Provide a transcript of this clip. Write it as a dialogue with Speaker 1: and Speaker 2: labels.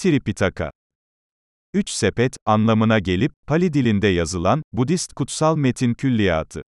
Speaker 1: Tripitaka. Üç sepet, anlamına gelip, Pali dilinde yazılan, Budist kutsal metin külliyatı.